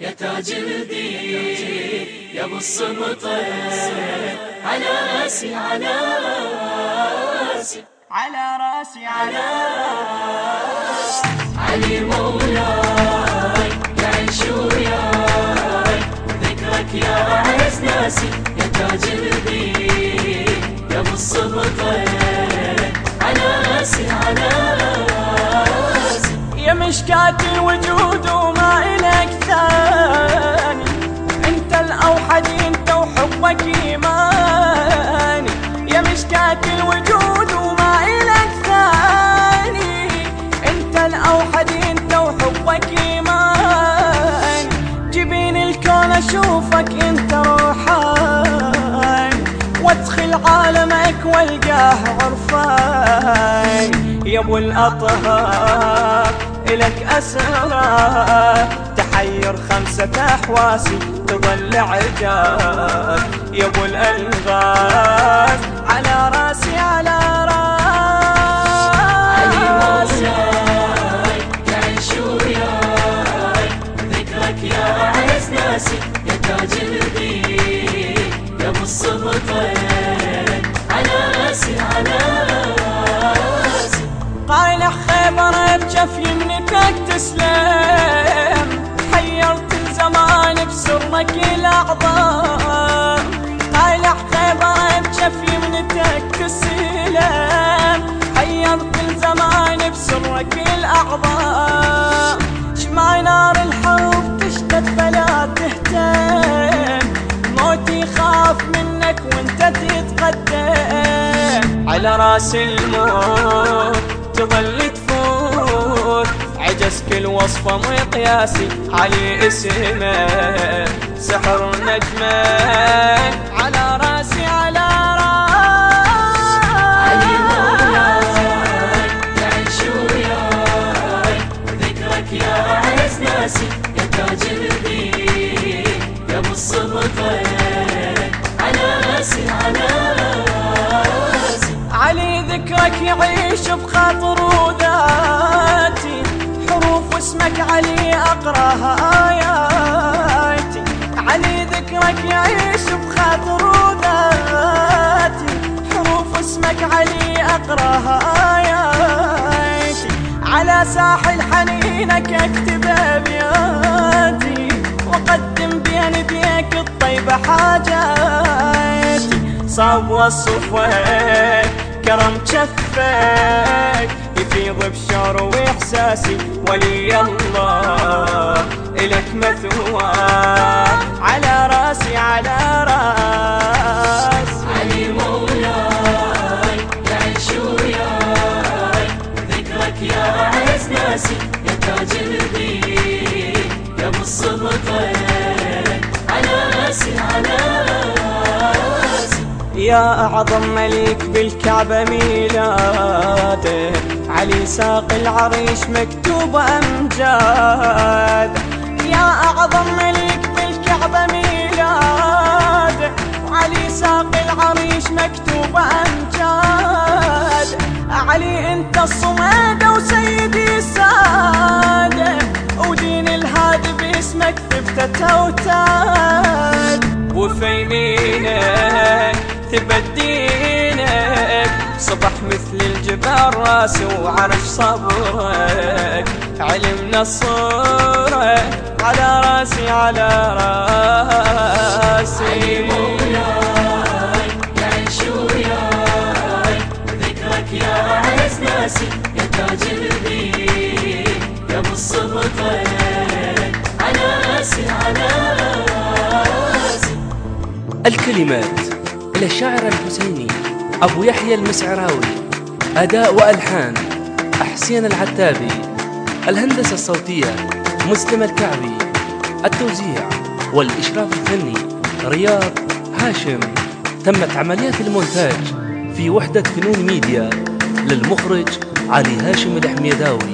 يا تاج الدين يا ابو على راسي على راسي. على راسي على راسي. علي مولاي يعيش وياي ذكرك يا اعز ناسي. يا تاج الدين يا ابو على راسي على راسي. يا مشكاة الوجود وما إلك ثاني أنت الأوحد أنت وحبك ايماني يا مشكاة الوجود وما إلك ثاني أنت الأوحد أنت وحبك ايماني جبين الكون أشوفك أنت روحاني وادخل عالمك والقاه عرفان. يا أبو الأطهار الك اسرار تحير خمسة احواسي تظل عجاب يا أبو الألغاز. على رأسي على رأسي. يعيش وياي ذكرك يا ناسي يا يا السلطة على راسي على راسي طالع خيبر بجف يمنتك تسلم. بسرك الاعظام طالع خيبر بجف يمنتك تسلم حيرت الزمان بسرك الاعظام شمع نار الحب تشتد فلا تهتم. موتي خاف منك وانت تتقدم. على راس الموت تظل تفوت. عجز كل وصفة مقياسي علي اسمه. سحر نجمة. على راسي على وياي ذكرك يا اعز ناسي يا تاج على راسي. على راسي علي ذكرك يعيش بخاطر وذاتي حروف اسمك علي أقراها اياتي علي ذكرك يعيش بخاطر وذاتي. حروف اسمك علي أقراها اياتي على ساحل حنينك اكتب أبياتي. واقدم بين يديك الطيبه حاجاتي. صاب وصفك كرم كفك يفيض بشعر وإحساسي ولي الله الك مثوى. يا أعظم ملك بالكعبة ميلاده. علي ساق العريش مكتوب أمجاد يا أعظم ملك بالكعبة ميلاده. وعلي ساق العريش مكتوب أمجاد علي أنت الصمد وسيدي السادة. ودين الهادي باسمك ثبتت أوتاد وفي يمينك تبدينك. صبح مثل الجبال راسي وعرش صبرك. علمنا الصورة على راسي على راسي. علي مولاي يعيش ذكرك يا ناسي يا يا على راسي على راسي الكلمات للشاعر الحسيني أبو يحيى المسعراوي. أداء وألحان أحسين العتابي. الهندسة الصوتية مسلم الكعبي. التوزيع والإشراف الفني رياض هاشم. تمت عمليات المونتاج في وحدة فنون ميديا للمخرج علي هاشم الحميداوي.